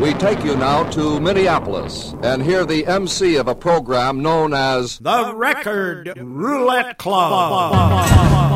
We take you now to Minneapolis and hear the MC of a program known as The Record Roulette Club.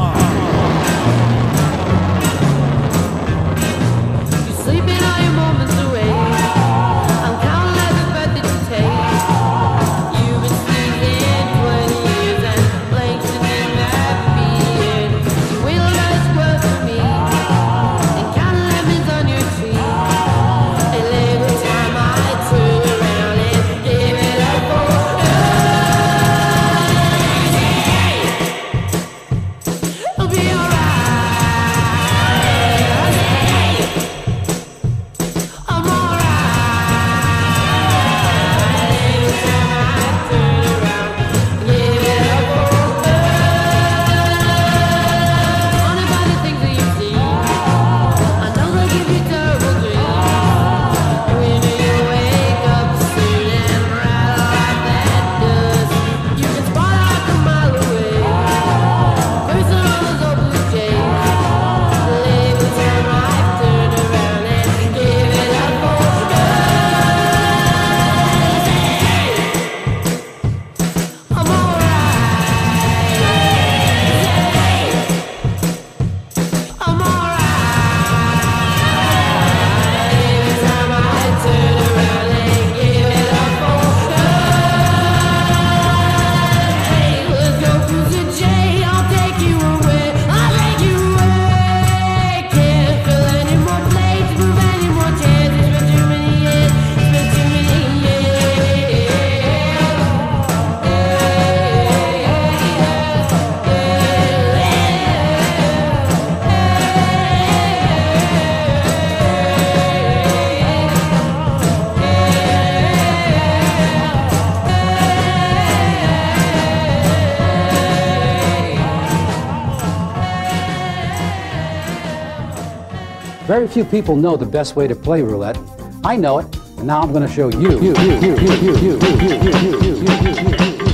few people know the best way to play roulette. I know it, and now I'm going to show you. you, you, you, you, you, you, you, you, you, you, you, you.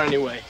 anymore anyway.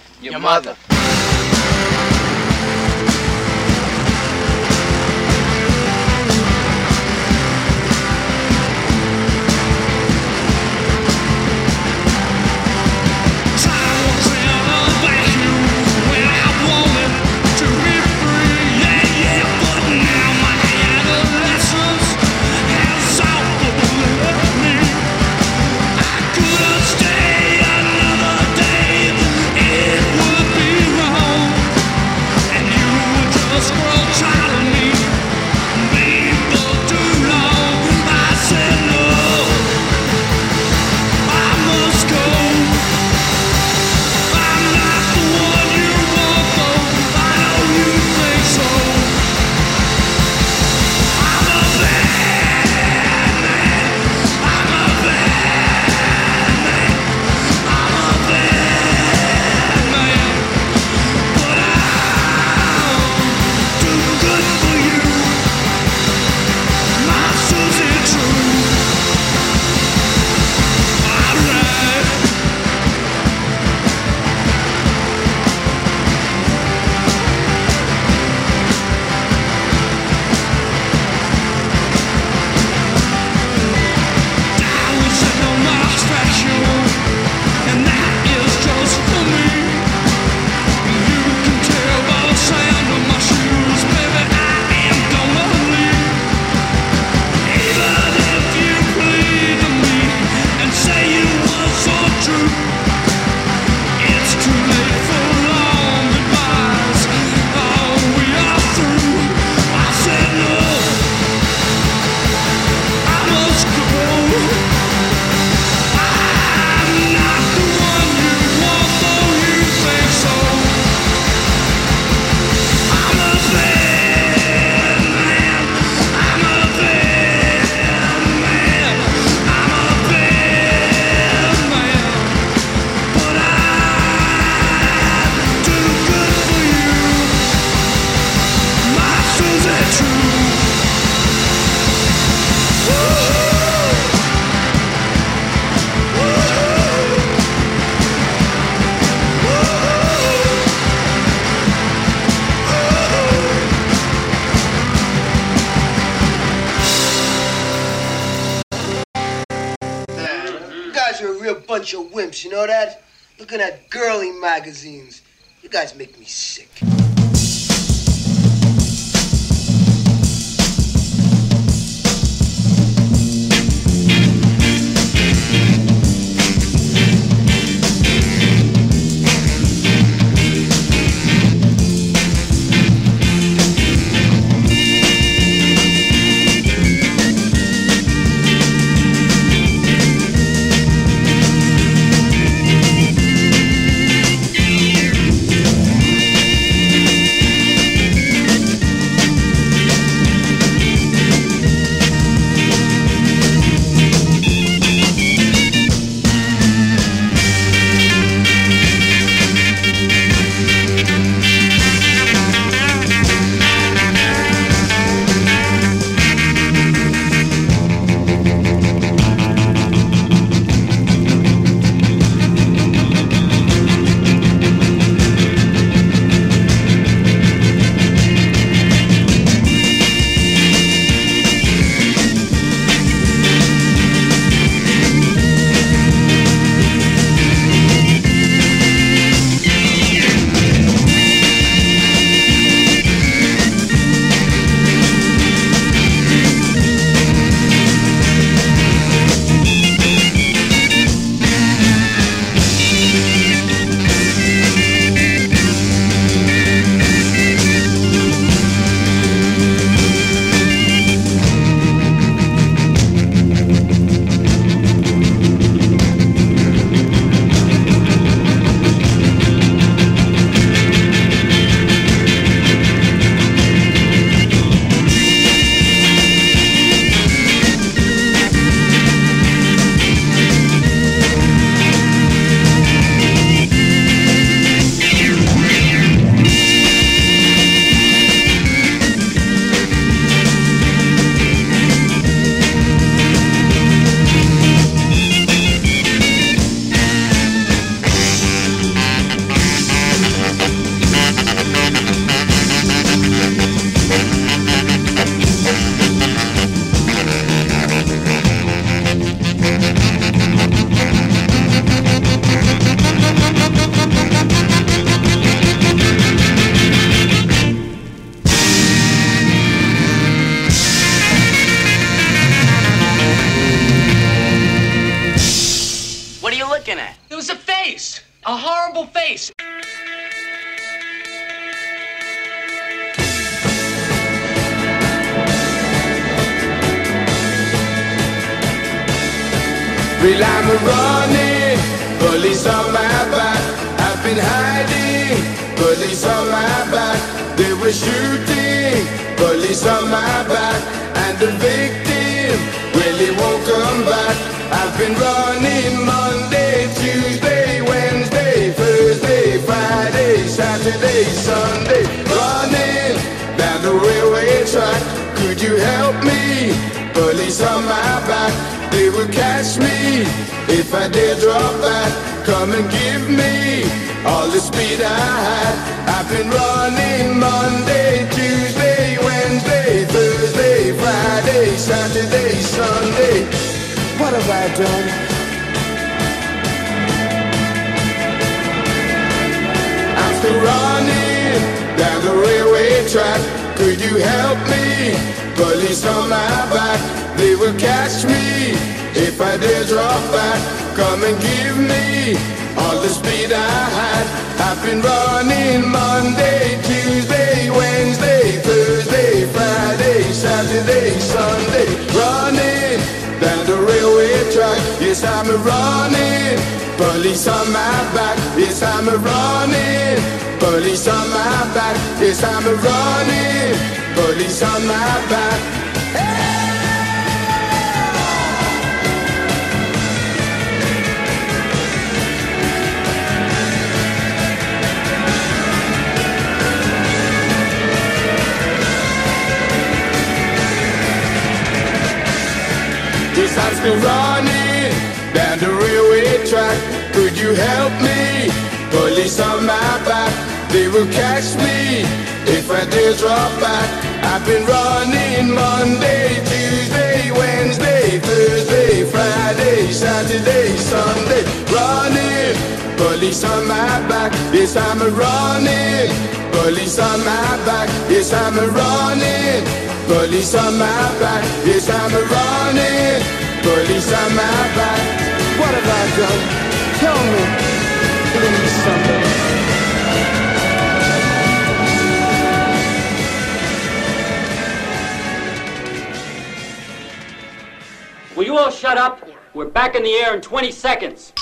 You know that? Looking at girly magazines. You guys make me sick. Police on my back. I've been hiding, police on my back. They were shooting, police on my back. And the victim really won't come back. I've been running Monday, Tuesday, Wednesday, Thursday, Friday, Saturday, Sunday. Running down the railway track. Could you help me? Police on my back. They will catch me if I dare drop back. Come and give me all the speed I had. I've been running Monday, Tuesday, Wednesday, Thursday, Friday, Saturday, Sunday. What have I done? I'm still running down the railway track. Could you help me? Police on my back, they will catch me if I did drop back. Come and give me all the speed I had. I've been running Monday, Tuesday, Wednesday, Thursday, Friday, Saturday, Sunday. Running down the railway track. Yes, I'm a running. Police on my back. Yes, I'm a running. Police on my back. Yes, I'm a running. Police on my back. Still running down the railway track. Could you help me? Police on my back, they will catch me if I dare drop back. I've been running Monday, Tuesday, Wednesday, Thursday, Friday, Saturday, Sunday. Running, police on my back. Yes, I'm a running. Police on my back. Yes, I'm a running. Police on my back. Yes, I'm a running. On my back. What have I done? Tell me. Will you all shut up? We're back in the air in 20 seconds.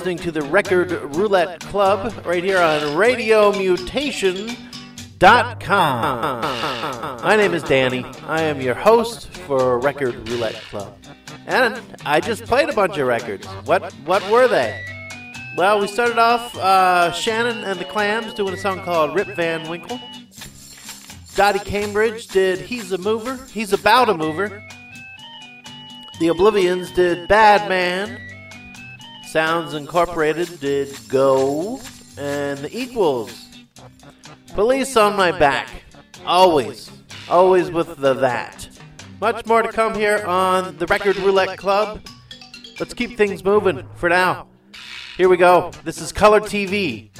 Listening to the Record Roulette Club right here on RadioMutation.com. My name is Danny. I am your host for Record Roulette Club. And I just played a bunch of records. What what were they? Well, we started off uh, Shannon and the Clams doing a song called Rip Van Winkle. Dottie Cambridge did He's a Mover. He's About a Mover. The Oblivians did Bad Man. Sounds Incorporated did Go. And the Equals. Police on My Back. Always. Always with the that. Much more to come here on the Record Roulette Club. Let's keep things moving for now. Here we go. This is Color TV.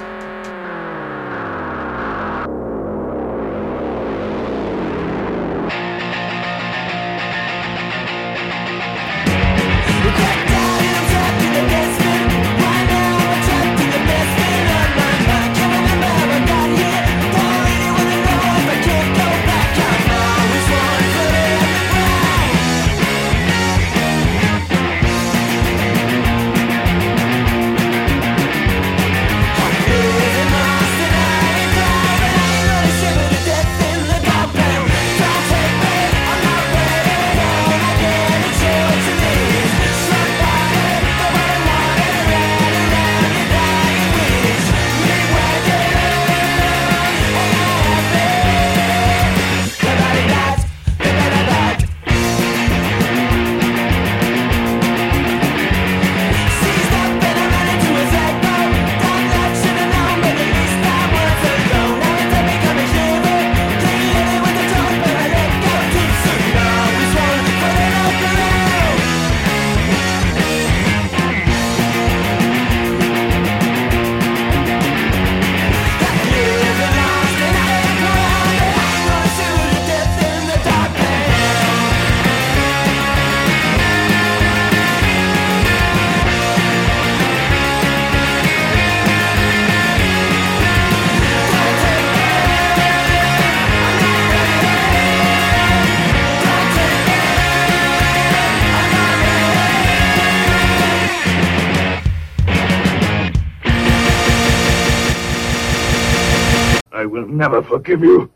Never forgive you.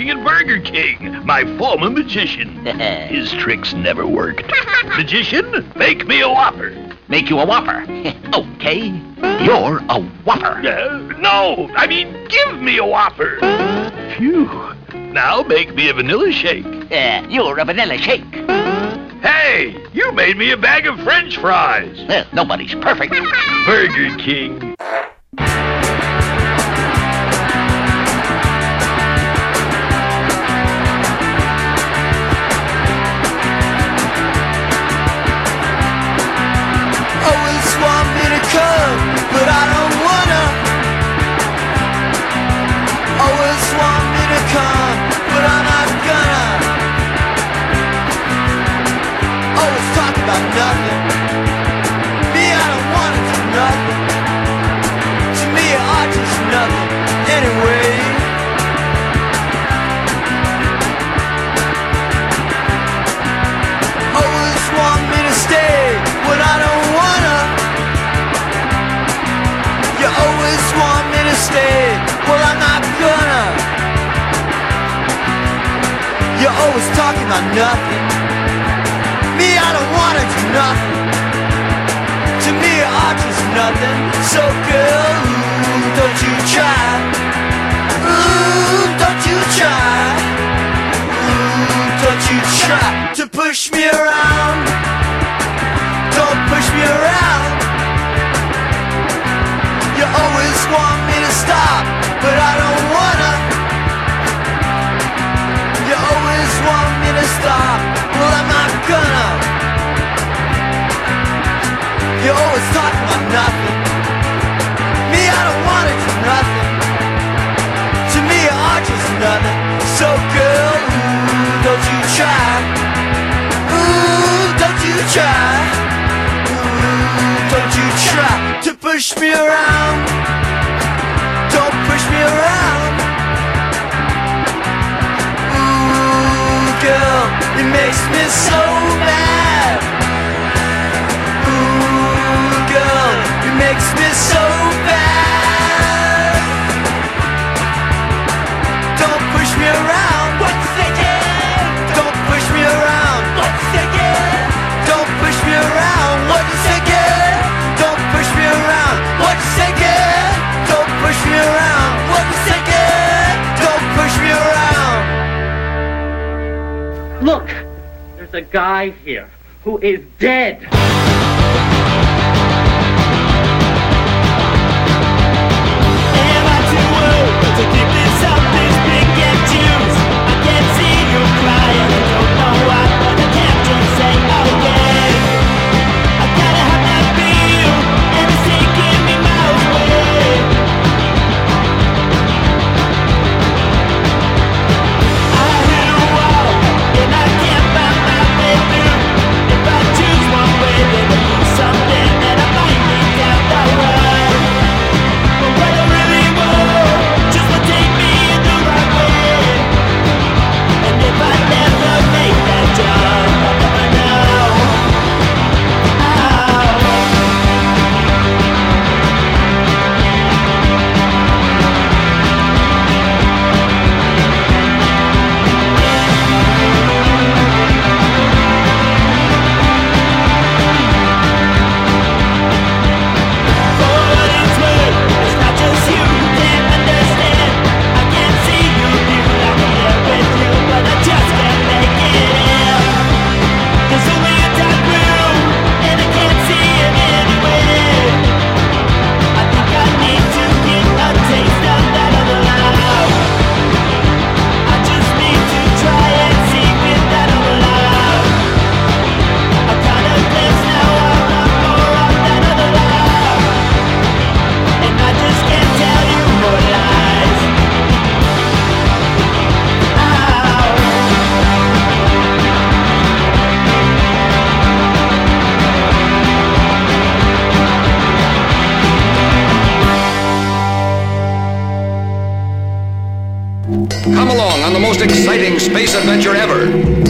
Working at Burger King, my former magician. His tricks never worked. Magician, make me a Whopper. Make you a Whopper. okay. You're a Whopper. Uh, no, I mean, give me a Whopper. Phew. Now make me a vanilla shake. Uh, you're a vanilla shake. Hey, you made me a bag of French fries. Well, nobody's perfect. Burger King. Want me to come, but I don't wanna. Always want me to come, but I'm not gonna. Always talk about nothing. Stay, well I'm not gonna. You're always talking about nothing. Me, I don't wanna do nothing. To me, are just nothing. Try. Don't you try to push me around. Don't push me around. Ooh, girl, it makes me so mad. Ooh, girl, it makes me so bad. A guy here who is dead. Most exciting space adventure ever.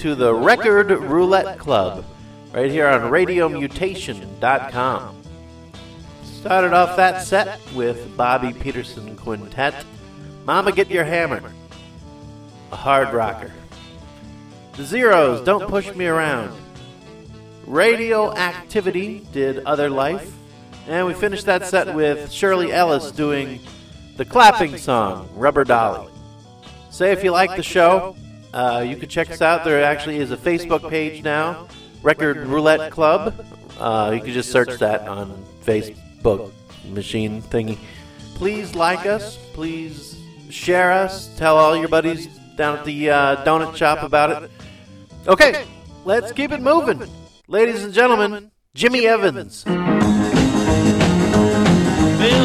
To the Record Roulette Club right here on RadioMutation.com. Started off that set with Bobby Peterson Quintet, Mama Get Your Hammer, a hard rocker. The Zeros, Don't Push Me Around. Radioactivity did Other Life. And we finished that set with Shirley Ellis doing the clapping song, Rubber Dolly. Say if you like the show, uh, you can check us out. There actually is a Facebook page now, Record Roulette Club. Uh, you can just search that on Facebook machine thingy. Please like us. Please share us. Tell all your buddies down at the uh, donut shop about it. Okay, let's keep it moving. Ladies and gentlemen, Jimmy Evans. Well,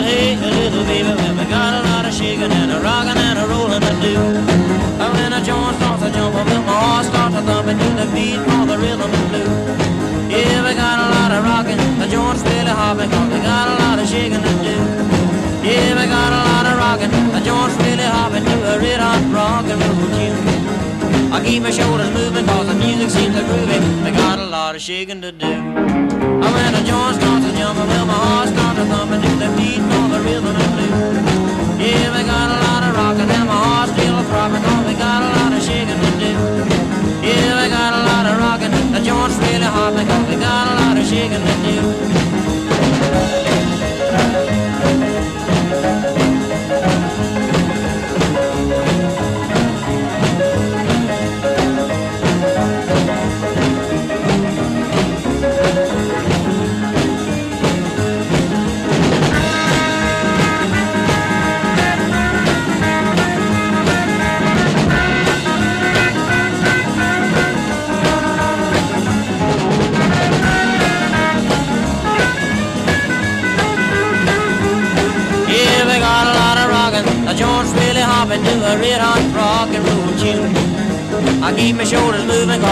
hey, little baby, when we got a lot of shaking and a rocking and a rolling to do. And a joint starts to jump, well, my heart starts to thump and do the beat for the rhythm and blue. Yeah, we got a lot of rocking, the joint's really hopping, cause we got a lot of shaking to do. Yeah, we got a lot of rocking, the joint's really hopping to a red hot rock and roll tune. I keep my shoulders moving cause the music seems to groovy. We got a lot of shaking to do. And when the joint starts to jump, well, my heart starts to thump and do the beat for the rhythm and blues. Yeah, we got a lot of rocking and my heart's we got a lot of shaking to do. Yeah, we got a lot of rocking, the joint's really cause we got a lot of shaking to do.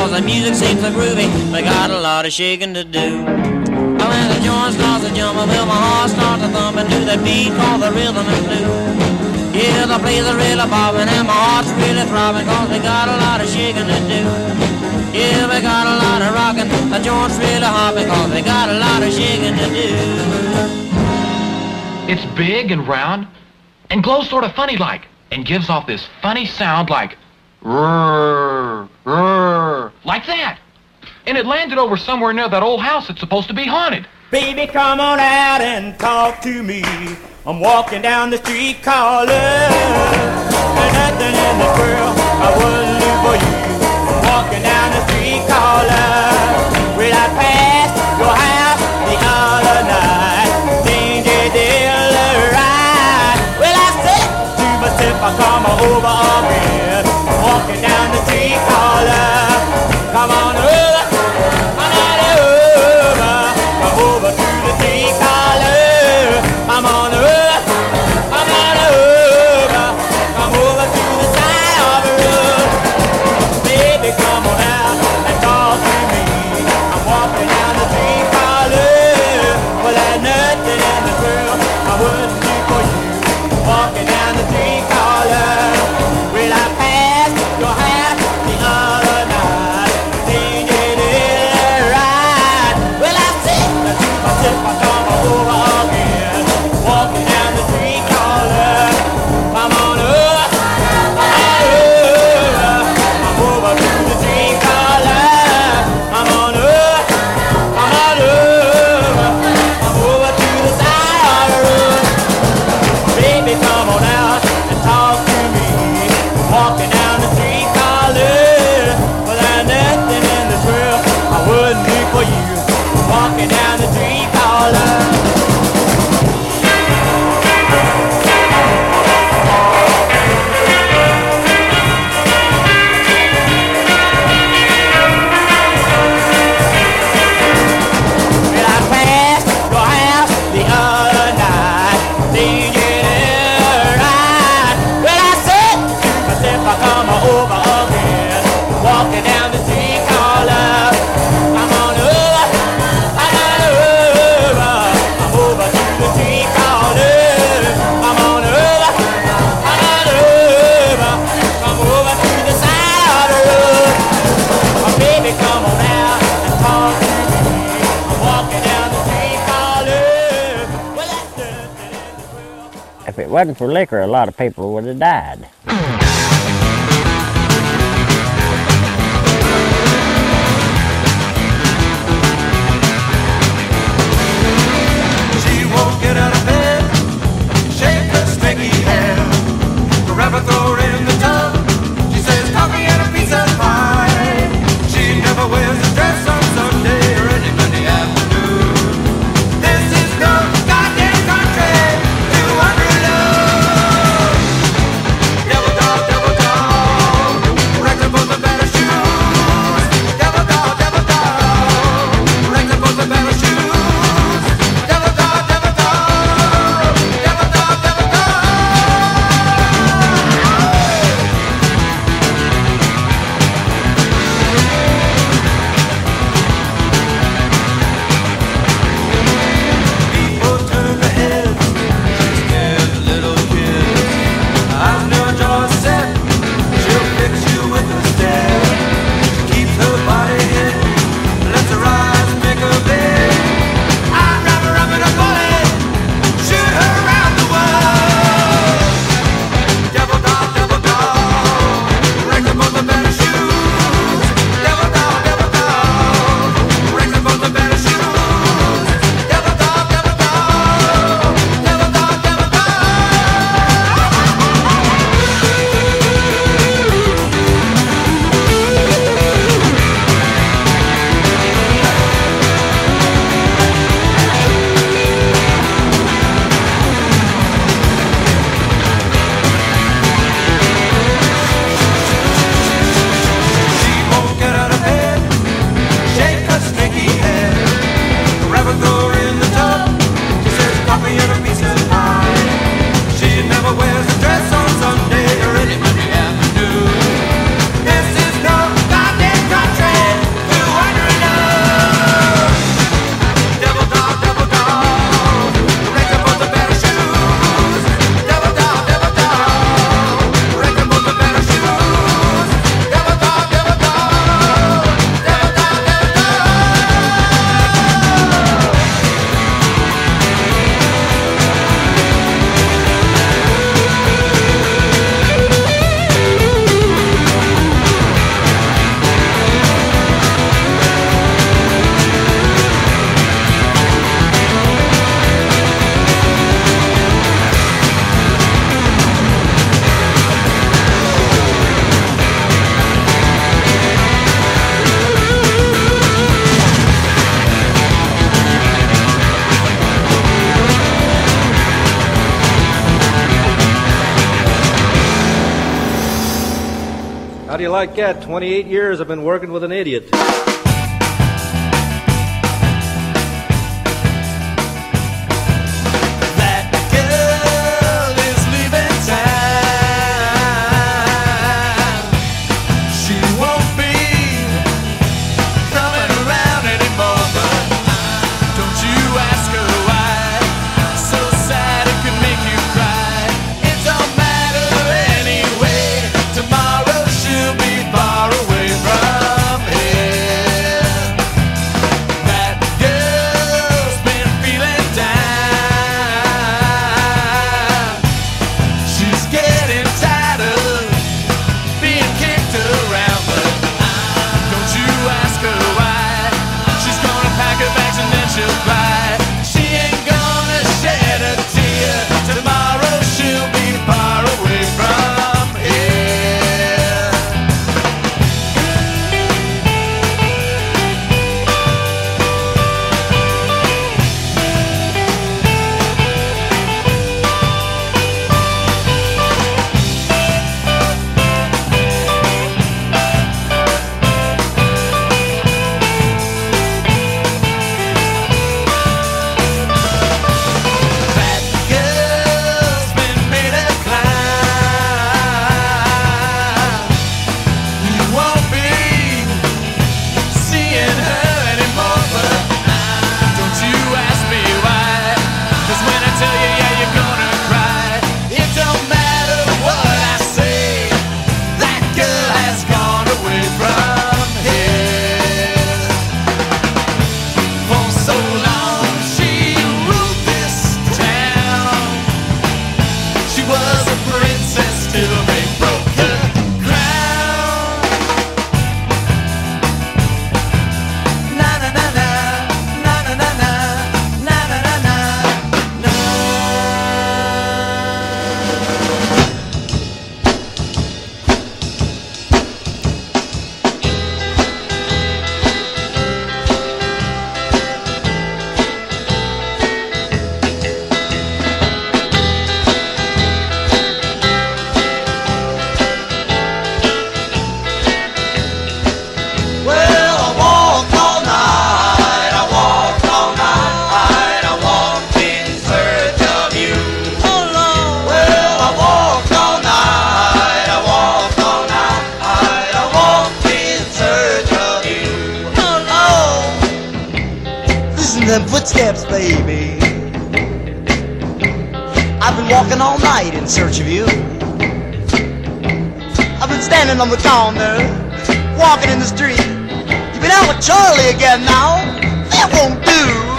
Cause the music seems so groovy. We got a lot of shaking to do. And when the joint starts to jump, well, my heart starts to thump and do the beat called the rhythm and blues. Yeah, the place are really bobbing and my heart's really throbbing cause we got a lot of shaking to do. Yeah, we got a lot of rockin'. The joint's really hopping cause we got a lot of shaking to do. It's big and round and glows sort of funny like and gives off this funny sound like rrrr, like that. And it landed over somewhere near that old house that's supposed to be haunted. Baby, come on out and talk to me. I'm walking down the street calling. There's nothing in this world I wouldn't do for you. I'm walking down the street calling. Will I pass your house the other night? You did right. Well, I said to myself, I come over again. Down the street calling. for liquor, a lot of people would have died. do you like that? 28 years I've been working with an idiot. Footsteps, baby. I've been walking all night in search of you. I've been standing on the corner, walking in the street. You've been out with Charlie again now. That won't do.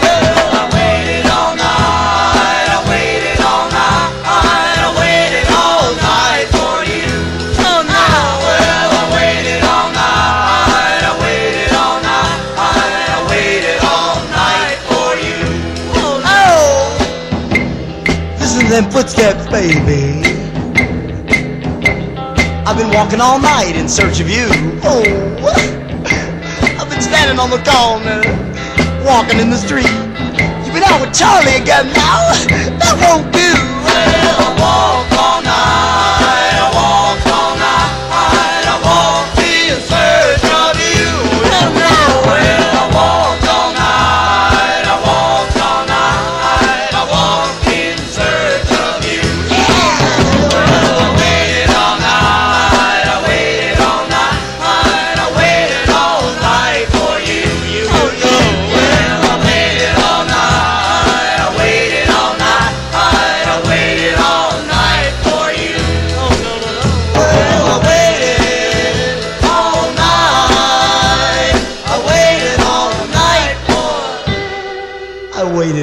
Them footsteps, baby. I've been walking all night in search of you. Oh, I've been standing on the corner, walking in the street. You've been out with Charlie again now. That won't do.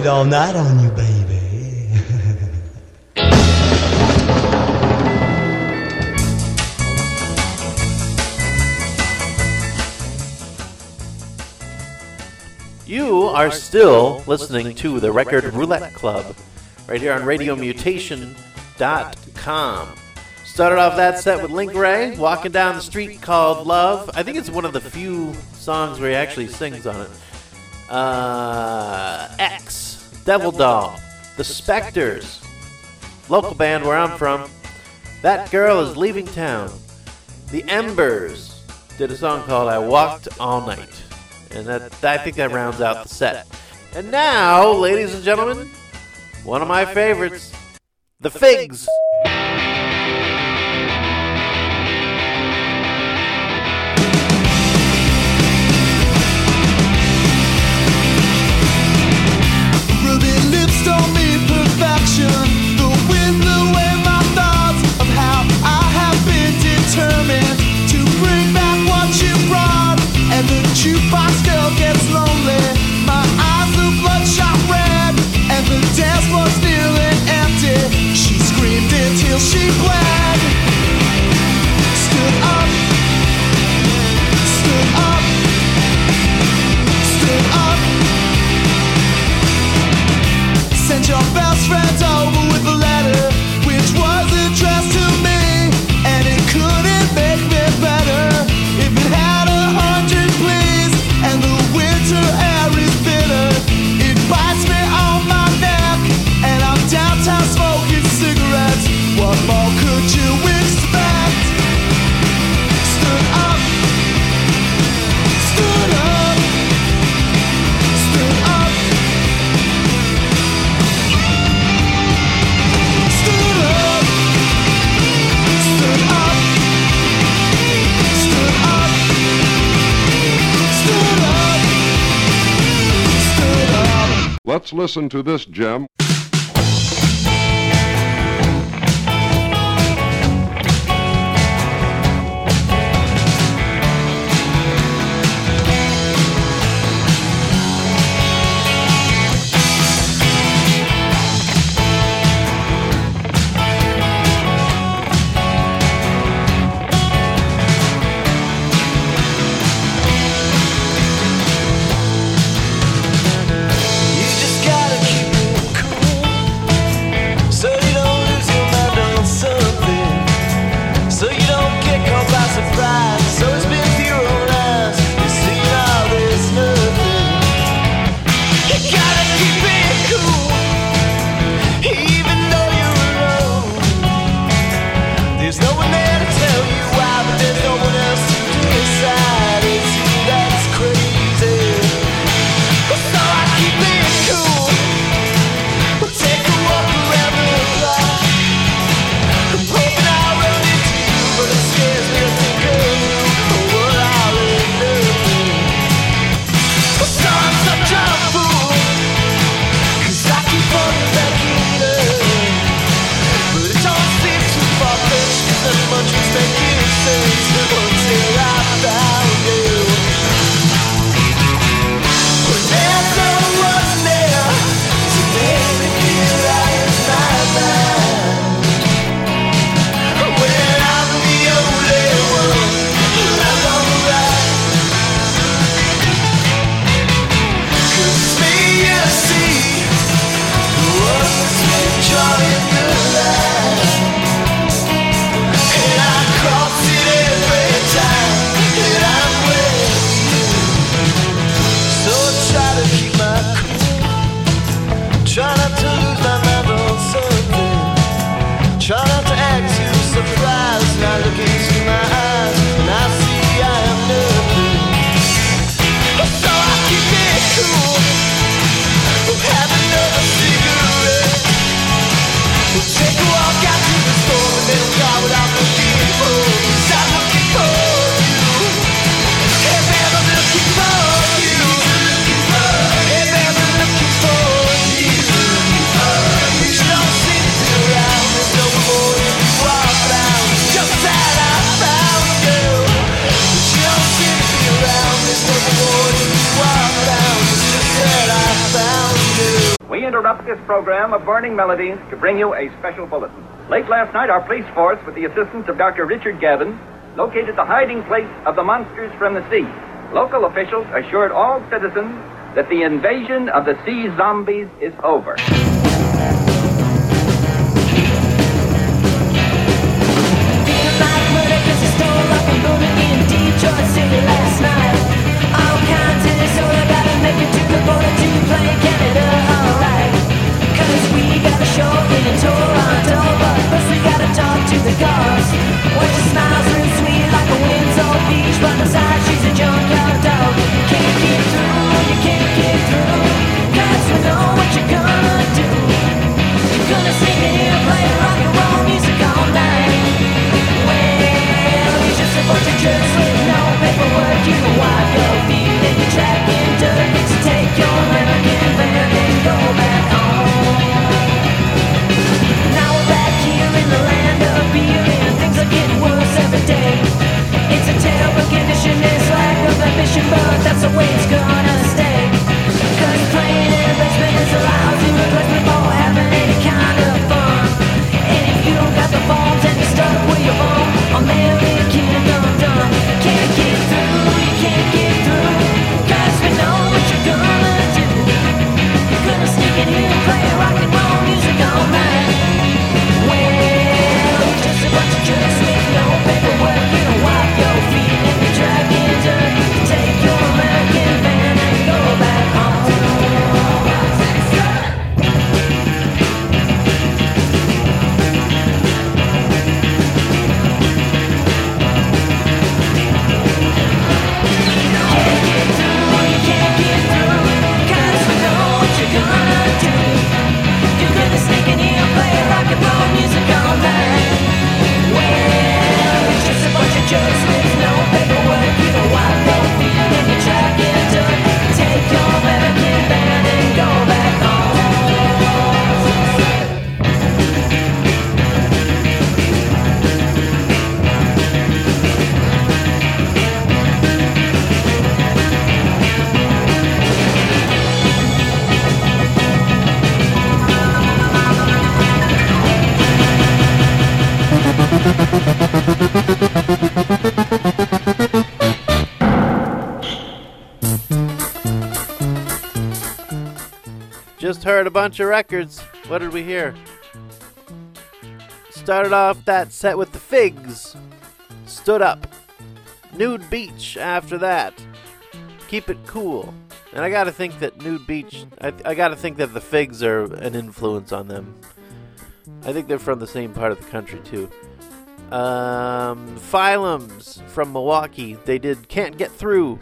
All night on you, baby. You are still listening to the Record Roulette Club right here on RadioMutation.com. Started off that set with Link Wray, Walking Down the Street Called Love. I think it's one of the few songs where he actually sings on it. Uh, X, Devil Doll, The Spectors, local band where I'm from. That Girl is Leaving Town. The Embers did a song called I Walked All Night. And that, I think that rounds out the set. And now, ladies and gentlemen, one of my favorites, The Figgs. She runs through with the way my thoughts of how i have been determined to wind back what you robbed and the cheap bottle gets lonely. My arms do bloodshot red. And the desk was still and empty. She screamed until she bled. Let's listen to this gem. Interrupt this program of Burning Melodies to bring you a special bulletin. Late last night, our police force, with the assistance of Dr. Richard Gavin, located the hiding place of the monsters from the sea. Local officials assured all citizens that the invasion of the sea zombies is over. Detroit City last night. All kinds of disorder, gotta make it to the border to play Canada, show in Toronto, but first we gotta talk to the cars. Watch her smiles real sweet like a Windsor beach, but inside she's a junkyard dog. You Can't get through, you can't get through. Cause we know what you're gonna do. You're gonna sing it here, play rock and roll music all night. Well, you're just a bunch of jerks with no paperwork. You wipe your feet and you're tracking dirt. The land of beer and things are getting worse every Just heard a bunch of records. What did we hear? Started off that set with the Figgs. Stood up. Nude Beach after that. Keep it cool. And I gotta think that Nude Beach, I, I gotta think that the Figgs are an influence on them. I think they're from the same part of the country too. Um, Phylums from Milwaukee. They did Can't Get Through.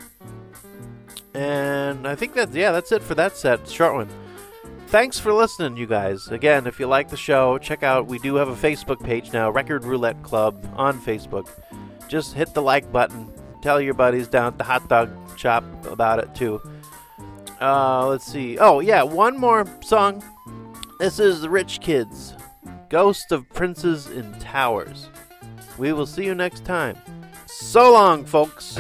And I think that's, yeah, that's it for that set. Short one. Thanks for listening, you guys. Again, if you like the show, check out, we do have a Facebook page now, Record Roulette Club on Facebook. Just hit the like button. Tell your buddies down at the hot dog shop about it too. Uh, let's see. Oh, yeah, one more song. This is The Rich Kids Ghost of Princes in Towers. We will see you next time. So long, folks.